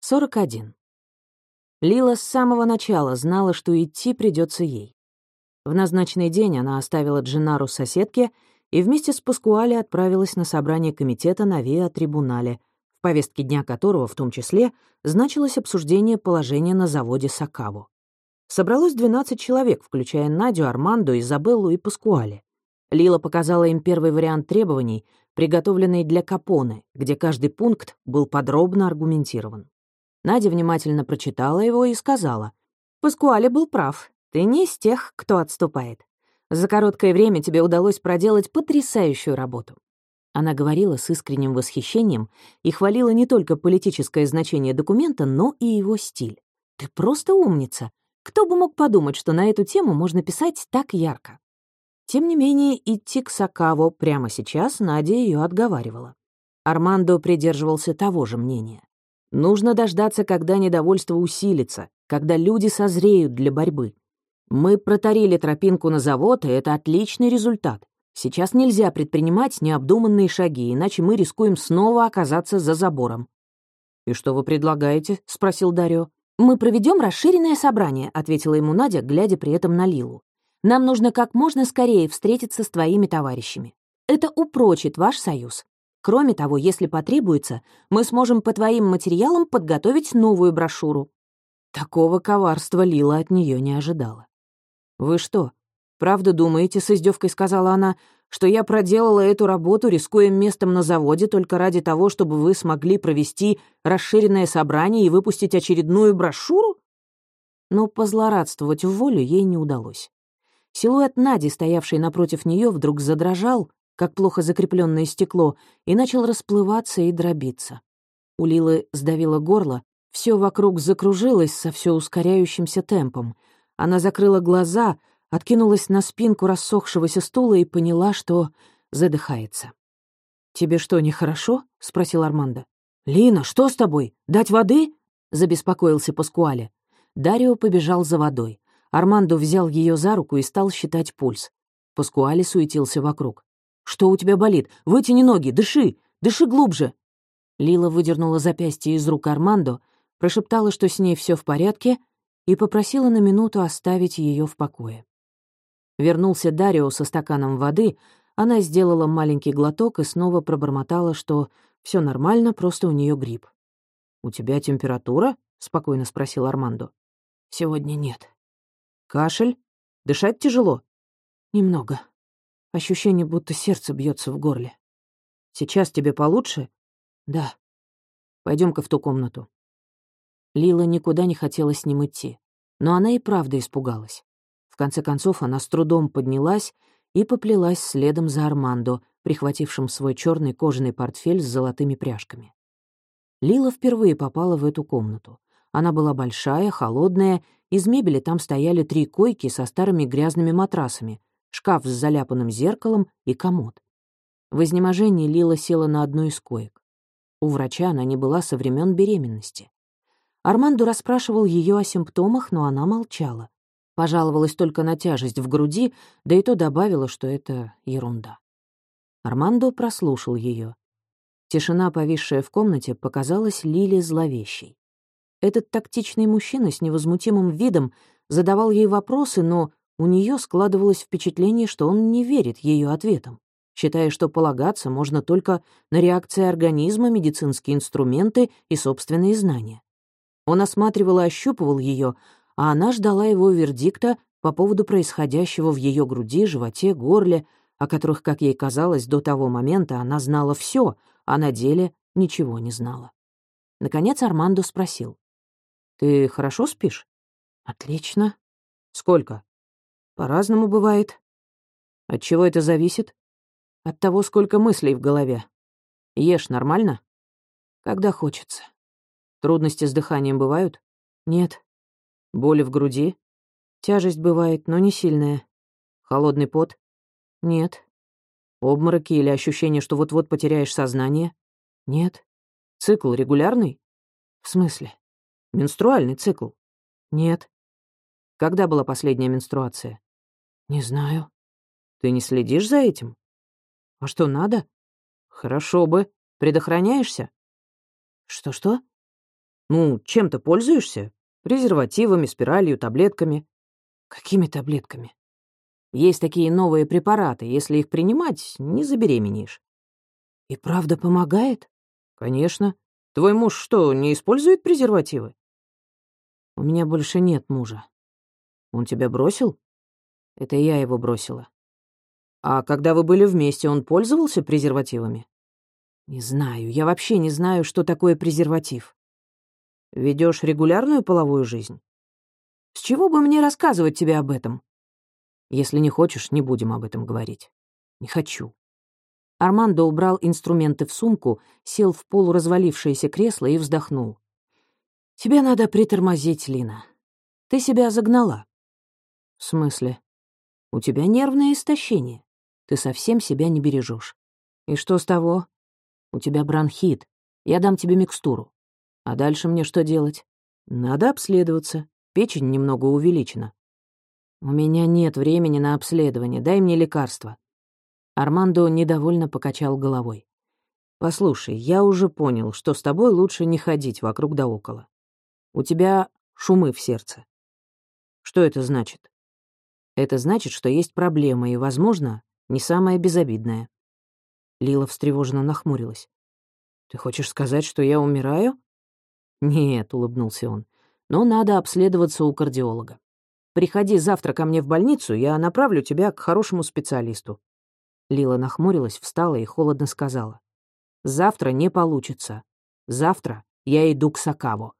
41. Лила с самого начала знала, что идти придется ей. В назначенный день она оставила Джинару соседке и вместе с Паскуале отправилась на собрание комитета на Виа-трибунале, в повестке дня которого, в том числе, значилось обсуждение положения на заводе Сакаву. Собралось 12 человек, включая Надю, Армандо, Изабеллу и Паскуале. Лила показала им первый вариант требований, приготовленный для Капоне, где каждый пункт был подробно аргументирован. Надя внимательно прочитала его и сказала, «Паскуале был прав. Ты не из тех, кто отступает. За короткое время тебе удалось проделать потрясающую работу». Она говорила с искренним восхищением и хвалила не только политическое значение документа, но и его стиль. «Ты просто умница. Кто бы мог подумать, что на эту тему можно писать так ярко?» Тем не менее, идти к Сакаво прямо сейчас Надя ее отговаривала. Армандо придерживался того же мнения. Нужно дождаться, когда недовольство усилится, когда люди созреют для борьбы. Мы протарили тропинку на завод, и это отличный результат. Сейчас нельзя предпринимать необдуманные шаги, иначе мы рискуем снова оказаться за забором. «И что вы предлагаете?» — спросил Дарио. «Мы проведем расширенное собрание», — ответила ему Надя, глядя при этом на Лилу. «Нам нужно как можно скорее встретиться с твоими товарищами. Это упрочит ваш союз. Кроме того, если потребуется, мы сможем по твоим материалам подготовить новую брошюру». Такого коварства Лила от нее не ожидала. «Вы что, правда думаете, — с издевкой сказала она, — что я проделала эту работу, рискуя местом на заводе только ради того, чтобы вы смогли провести расширенное собрание и выпустить очередную брошюру?» Но позлорадствовать в волю ей не удалось. Силуэт Нади, стоявший напротив нее, вдруг задрожал, как плохо закрепленное стекло, и начал расплываться и дробиться. У Лилы сдавило горло, все вокруг закружилось со все ускоряющимся темпом. Она закрыла глаза, откинулась на спинку рассохшегося стула и поняла, что задыхается. «Тебе что, нехорошо?» — спросил Армандо. «Лина, что с тобой? Дать воды?» — забеспокоился Паскуале. Дарио побежал за водой. Армандо взял ее за руку и стал считать пульс. Паскуале суетился вокруг. «Что у тебя болит? Вытяни ноги, дыши! Дыши глубже!» Лила выдернула запястье из рук Армандо, прошептала, что с ней все в порядке, и попросила на минуту оставить ее в покое. Вернулся Дарио со стаканом воды, она сделала маленький глоток и снова пробормотала, что все нормально, просто у нее грипп. «У тебя температура?» — спокойно спросил Армандо. «Сегодня нет». «Кашель? Дышать тяжело?» «Немного», Ощущение, будто сердце бьется в горле. Сейчас тебе получше? Да. пойдем ка в ту комнату. Лила никуда не хотела с ним идти, но она и правда испугалась. В конце концов, она с трудом поднялась и поплелась следом за Армандо, прихватившим свой черный кожаный портфель с золотыми пряжками. Лила впервые попала в эту комнату. Она была большая, холодная, из мебели там стояли три койки со старыми грязными матрасами, шкаф с заляпанным зеркалом и комод. В изнеможении Лила села на одну из коек. У врача она не была со времен беременности. Армандо расспрашивал ее о симптомах, но она молчала. Пожаловалась только на тяжесть в груди, да и то добавила, что это ерунда. Армандо прослушал ее. Тишина, повисшая в комнате, показалась Лиле зловещей. Этот тактичный мужчина с невозмутимым видом задавал ей вопросы, но у нее складывалось впечатление, что он не верит ее ответам, считая, что полагаться можно только на реакции организма, медицинские инструменты и собственные знания. Он осматривал и ощупывал ее, а она ждала его вердикта по поводу происходящего в ее груди, животе, горле, о которых, как ей казалось, до того момента она знала все, а на деле ничего не знала. Наконец Армандо спросил. «Ты хорошо спишь?» «Отлично». «Сколько?» По-разному бывает. От чего это зависит? От того, сколько мыслей в голове. Ешь нормально? Когда хочется. Трудности с дыханием бывают? Нет. Боли в груди? Тяжесть бывает, но не сильная. Холодный пот? Нет. Обмороки или ощущение, что вот-вот потеряешь сознание? Нет. Цикл регулярный? В смысле? Менструальный цикл? Нет. Когда была последняя менструация? «Не знаю». «Ты не следишь за этим?» «А что, надо?» «Хорошо бы. Предохраняешься?» «Что-что?» Ну, чем-то пользуешься? Презервативами, спиралью, таблетками. Какими таблетками? Есть такие новые препараты. Если их принимать, не забеременеешь. И правда помогает? Конечно. Твой муж что, не использует презервативы? У меня больше нет мужа. Он тебя бросил? Это я его бросила. А когда вы были вместе, он пользовался презервативами? Не знаю, я вообще не знаю, что такое презерватив. Ведешь регулярную половую жизнь? С чего бы мне рассказывать тебе об этом? Если не хочешь, не будем об этом говорить. Не хочу. Армандо убрал инструменты в сумку, сел в полуразвалившееся кресло и вздохнул. «Тебе надо притормозить, Лина. Ты себя загнала». «В смысле?» «У тебя нервное истощение. Ты совсем себя не бережешь. И что с того? У тебя бронхит. Я дам тебе микстуру. А дальше мне что делать? Надо обследоваться. Печень немного увеличена. У меня нет времени на обследование. Дай мне лекарство. Армандо недовольно покачал головой. «Послушай, я уже понял, что с тобой лучше не ходить вокруг да около. У тебя шумы в сердце. Что это значит? Это значит, что есть проблема, и, возможно, не самая безобидная. Лила встревоженно нахмурилась. «Ты хочешь сказать, что я умираю?» «Нет», — улыбнулся он, — «но надо обследоваться у кардиолога. Приходи завтра ко мне в больницу, я направлю тебя к хорошему специалисту». Лила нахмурилась, встала и холодно сказала. «Завтра не получится. Завтра я иду к Сакаву».